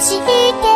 して